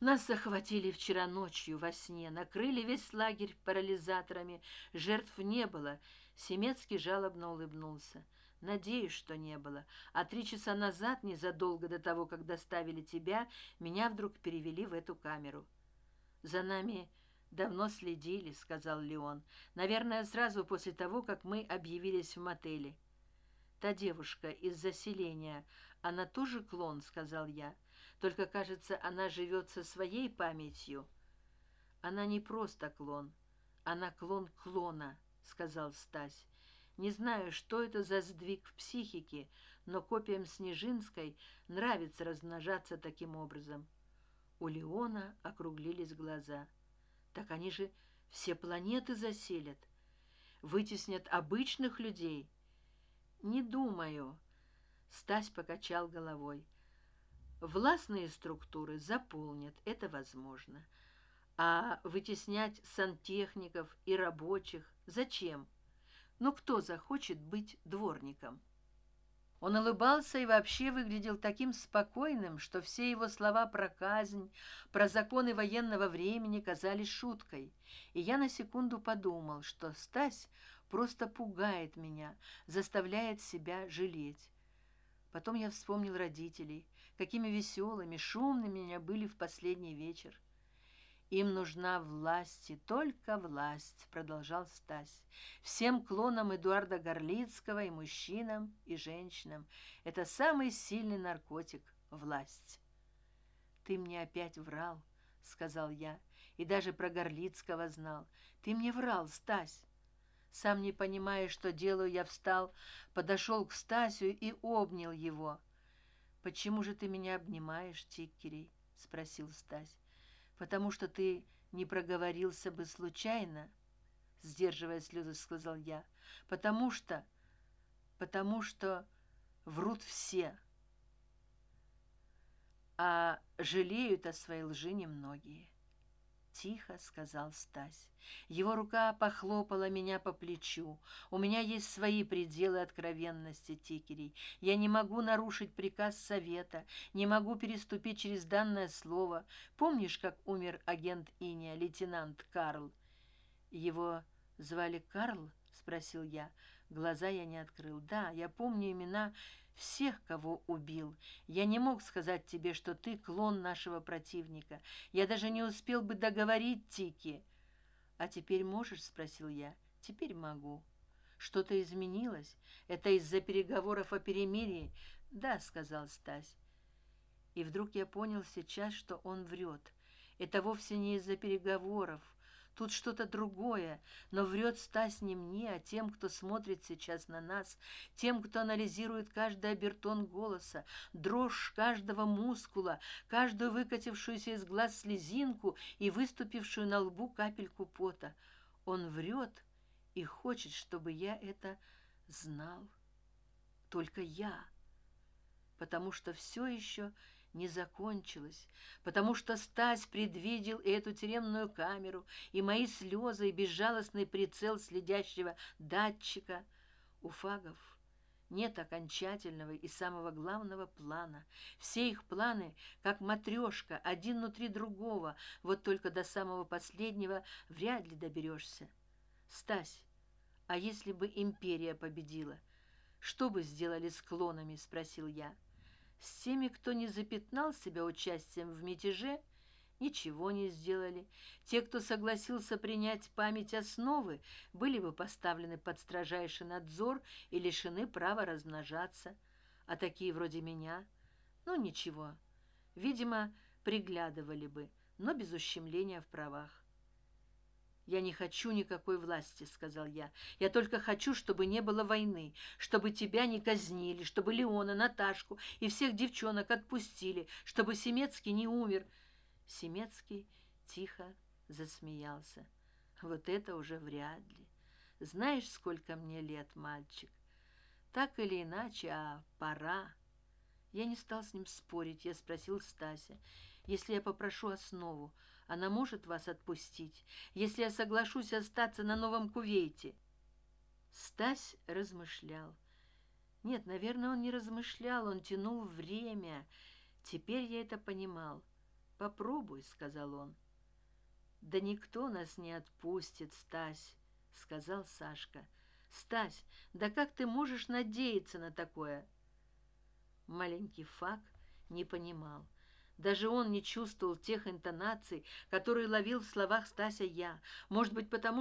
нас захватили вчера ночью во сне накрыли весь лагерь парализаторами. Жертв не было. Семецкий жалобно улыбнулся. Надеюсь что не было. А три часа назад незадолго до того как доставили тебя меня вдруг перевели в эту камеру. За нами давно следили сказал леон. Наверное сразу после того как мы объявились в мотеле. Та девушка из заселения она тоже клон сказал я только кажется она живет со своей памятью. Она не просто клон она клон клона сказал стась. Не знаю что это за сдвиг в психике но копиям снежинской нравится размножаться таким образом. У леона округлились глаза. Так они же все планеты заселят вытеснят обычных людей. Не думаю. Стась покачал головой властные структуры заполнят это возможно. А вытеснять сантехников и рабочих зачем? Ну кто захочет быть дворником? Он улыбался и вообще выглядел таким спокойным что все его слова про казнь про законы военного времени казались шуткой. И я на секунду подумал что стась просто пугает меня заставляет себя жалеть. Потом я вспомнил родителей какими веселыми шумными меня были в последний вечер. Им нужна власть и только власть продолжал стась. Всем клонам эдуарда горлицкого и мужчинам и женщинам. Это самый сильный наркотик власть ты мне опять врал сказал я и даже про горлицкого знал. Ты мне врал стась. Сам не понимая что делаю. Я встал подошел к стасю и обнял его почему же ты меня обнимаешь тиккерей спросил стась. Потому что ты не проговорился бы случайно сдерживая слезы сказал я. Потому что потому что врут все. А жалеют о своей лжи немногие тихо сказал стась. Его рука похлопала меня по плечу. У меня есть свои пределы откровенности тикерей. Я не могу нарушить приказ совета не могу переступить через данное слово. Помнишь как умер агент иния лейтенант карл? Его звали карл? спросил я глаза я не открыл. Да я помню имена всех кого убил. Я не мог сказать тебе что ты клон нашего противника. Я даже не успел бы договорить тики. А теперь можешь? спросил я. Теперь могу. Что то изменилось? Это из за переговоров о перемирии? Да сказал стась. И вдруг я понял сейчас что он врет. Это вовсе не из за переговоров тут что то другое но врет стась не мне а тем кто смотрит сейчас на нас тем кто анализирует каждый обертон голоса дрожь каждого мускула каждую выкатившуюся из глаз слезинку и выступившую на лбу капельку пота. Он врет и хочет чтобы я это знал. Только я. Потому что все еще не закончилось потому что стась предвидел эту тюремную камеру и мои слезы и безжалостный прицел следящего датчика. У фагов нет окончательного и самого главного плана. Все их планы как матрешка один внутри другого вот только до самого последнего вряд ли доберешься. Стась а если бы империя победила что бы сделали с клонами спросил я с теми кто не запятнал себя участием в мятеже ничего не сделали. Те кто согласился принять память основы были бы поставлены под строжайший надзор и лишены права размножаться. А такие вроде меня ну ничего видимо приглядывали бы но без ущемления в правах я не хочу никакой власти сказал я. Я только хочу чтобы не было войны чтобы тебя не казнили чтобы леона наташку и всех девчонок отпустили чтобы семецкий не умер семецкий тихо засмеялся. Вот это уже вряд ли. Знаешь сколько мне лет мальчик? Так или иначе а пора я не стал с ним спорить я спросил стася. Если я попрошу основу она может вас отпустить если я соглашусь остаться на новом кувейте. Стась размышлял. Нет наверное он не размышлял он тянул время. Теперь я это понимал. Попробуй сказал он. Да никто нас не отпустит стась сказал сашка. Стась да как ты можешь надеяться на такое? Маленький фак не понимал даже он не чувствовал тех интонаций которые ловил в словах стася я. Может быть потому